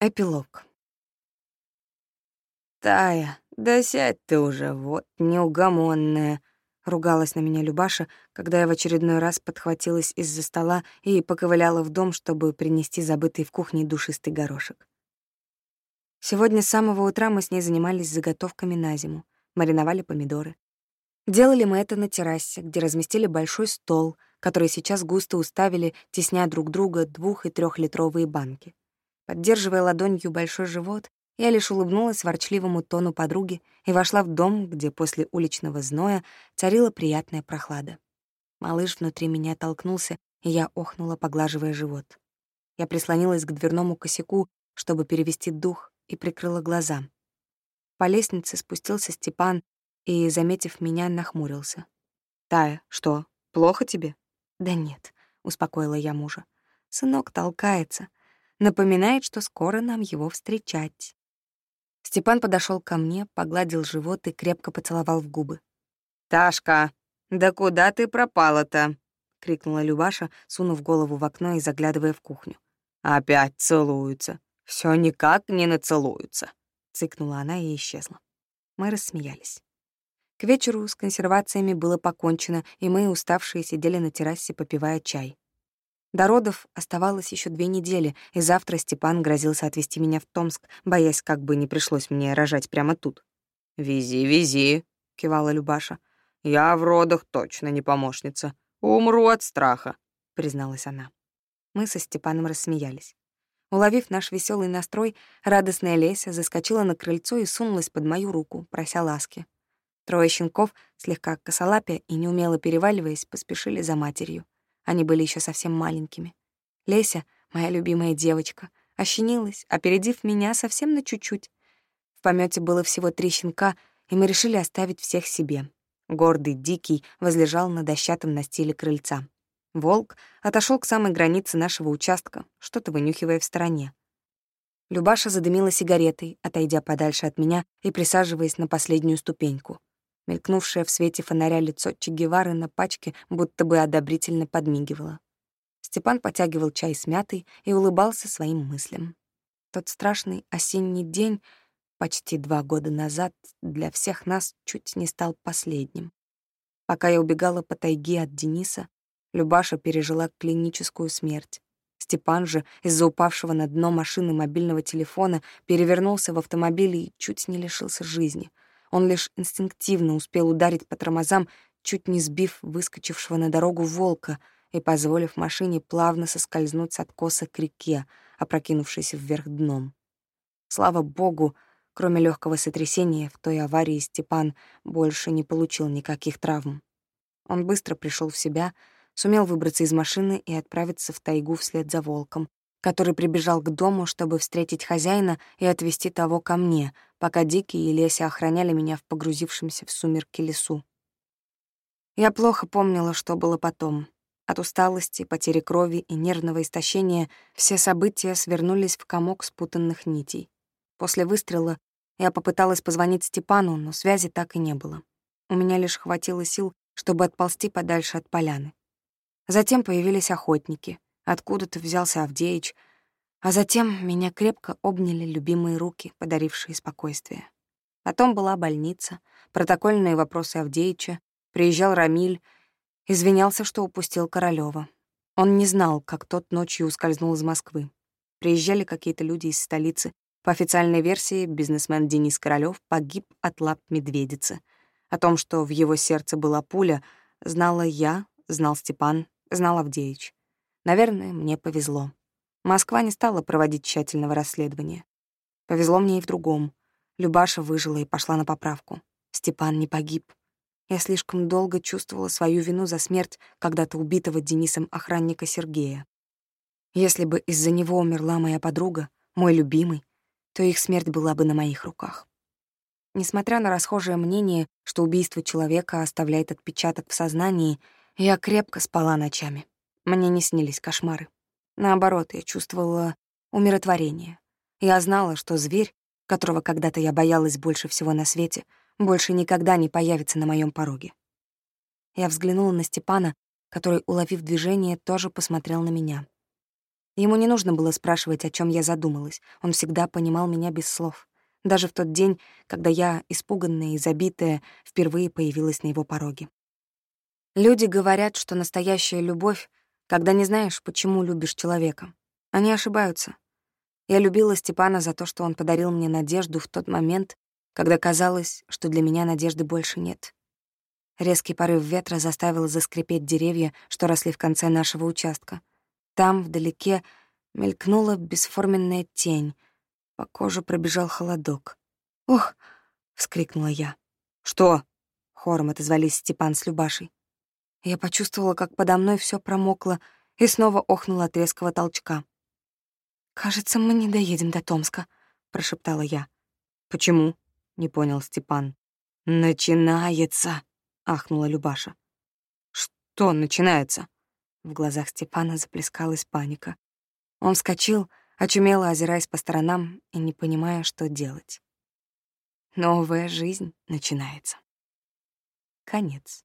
Эпилог. «Тая, да сядь ты уже, вот неугомонная!» — ругалась на меня Любаша, когда я в очередной раз подхватилась из-за стола и поковыляла в дом, чтобы принести забытый в кухне душистый горошек. Сегодня с самого утра мы с ней занимались заготовками на зиму, мариновали помидоры. Делали мы это на террасе, где разместили большой стол, который сейчас густо уставили, тесня друг друга двух- и трехлитровые банки. Поддерживая ладонью большой живот, я лишь улыбнулась ворчливому тону подруги и вошла в дом, где после уличного зноя царила приятная прохлада. Малыш внутри меня толкнулся, и я охнула, поглаживая живот. Я прислонилась к дверному косяку, чтобы перевести дух, и прикрыла глаза. По лестнице спустился Степан и, заметив меня, нахмурился. «Тая, что, плохо тебе?» «Да нет», — успокоила я мужа. «Сынок толкается, напоминает, что скоро нам его встречать. Степан подошел ко мне, погладил живот и крепко поцеловал в губы. «Ташка, да куда ты пропала-то?» — крикнула Любаша, сунув голову в окно и заглядывая в кухню. «Опять целуются. Все никак не нацелуются», — цыкнула она и исчезла. Мы рассмеялись. К вечеру с консервациями было покончено, и мы, уставшие, сидели на террасе, попивая чай. До родов оставалось еще две недели, и завтра Степан грозился отвезти меня в Томск, боясь, как бы не пришлось мне рожать прямо тут. «Вези, вези», — кивала Любаша. «Я в родах точно не помощница. Умру от страха», — призналась она. Мы со Степаном рассмеялись. Уловив наш веселый настрой, радостная Леся заскочила на крыльцо и сунулась под мою руку, прося ласки. Трое щенков, слегка косолапя и неумело переваливаясь, поспешили за матерью. Они были еще совсем маленькими. Леся, моя любимая девочка, ощенилась, опередив меня совсем на чуть-чуть. В помете было всего три щенка, и мы решили оставить всех себе. Гордый, дикий, возлежал на дощатом настиле крыльца. Волк отошел к самой границе нашего участка, что-то вынюхивая в стороне. Любаша задымила сигаретой, отойдя подальше от меня и присаживаясь на последнюю ступеньку. Мелькнувшее в свете фонаря лицо Че Гевары на пачке будто бы одобрительно подмигивало. Степан потягивал чай с мятой и улыбался своим мыслям. Тот страшный осенний день, почти два года назад, для всех нас чуть не стал последним. Пока я убегала по тайге от Дениса, Любаша пережила клиническую смерть. Степан же из-за упавшего на дно машины мобильного телефона перевернулся в автомобиле и чуть не лишился жизни — он лишь инстинктивно успел ударить по тормозам, чуть не сбив выскочившего на дорогу волка и позволив машине плавно соскользнуть с откоса к реке, опрокинувшейся вверх дном. Слава богу, кроме легкого сотрясения, в той аварии Степан больше не получил никаких травм. Он быстро пришел в себя, сумел выбраться из машины и отправиться в тайгу вслед за волком, который прибежал к дому, чтобы встретить хозяина и отвезти того ко мне, пока Дикий и Леся охраняли меня в погрузившемся в сумерки лесу. Я плохо помнила, что было потом. От усталости, потери крови и нервного истощения все события свернулись в комок спутанных нитей. После выстрела я попыталась позвонить Степану, но связи так и не было. У меня лишь хватило сил, чтобы отползти подальше от поляны. Затем появились охотники — Откуда-то взялся Авдеич, а затем меня крепко обняли любимые руки, подарившие спокойствие. Потом была больница, протокольные вопросы Авдеича, приезжал Рамиль, извинялся, что упустил Королёва. Он не знал, как тот ночью ускользнул из Москвы. Приезжали какие-то люди из столицы. По официальной версии, бизнесмен Денис Королёв погиб от лап медведицы. О том, что в его сердце была пуля, знала я, знал Степан, знал Авдеич. Наверное, мне повезло. Москва не стала проводить тщательного расследования. Повезло мне и в другом. Любаша выжила и пошла на поправку. Степан не погиб. Я слишком долго чувствовала свою вину за смерть когда-то убитого Денисом охранника Сергея. Если бы из-за него умерла моя подруга, мой любимый, то их смерть была бы на моих руках. Несмотря на расхожее мнение, что убийство человека оставляет отпечаток в сознании, я крепко спала ночами. Мне не снились кошмары. Наоборот, я чувствовала умиротворение. Я знала, что зверь, которого когда-то я боялась больше всего на свете, больше никогда не появится на моем пороге. Я взглянула на Степана, который, уловив движение, тоже посмотрел на меня. Ему не нужно было спрашивать, о чем я задумалась. Он всегда понимал меня без слов. Даже в тот день, когда я, испуганная и забитая, впервые появилась на его пороге. Люди говорят, что настоящая любовь, когда не знаешь, почему любишь человека. Они ошибаются. Я любила Степана за то, что он подарил мне надежду в тот момент, когда казалось, что для меня надежды больше нет. Резкий порыв ветра заставил заскрипеть деревья, что росли в конце нашего участка. Там, вдалеке, мелькнула бесформенная тень. По коже пробежал холодок. «Ох!» — вскрикнула я. «Что?» — хором отозвались Степан с Любашей. Я почувствовала, как подо мной все промокло, и снова охнула от резкого толчка. «Кажется, мы не доедем до Томска», — прошептала я. «Почему?» — не понял Степан. «Начинается!» ахнула Любаша. «Что начинается?» В глазах Степана заплескалась паника. Он вскочил, очумело озираясь по сторонам и не понимая, что делать. Новая жизнь начинается. Конец.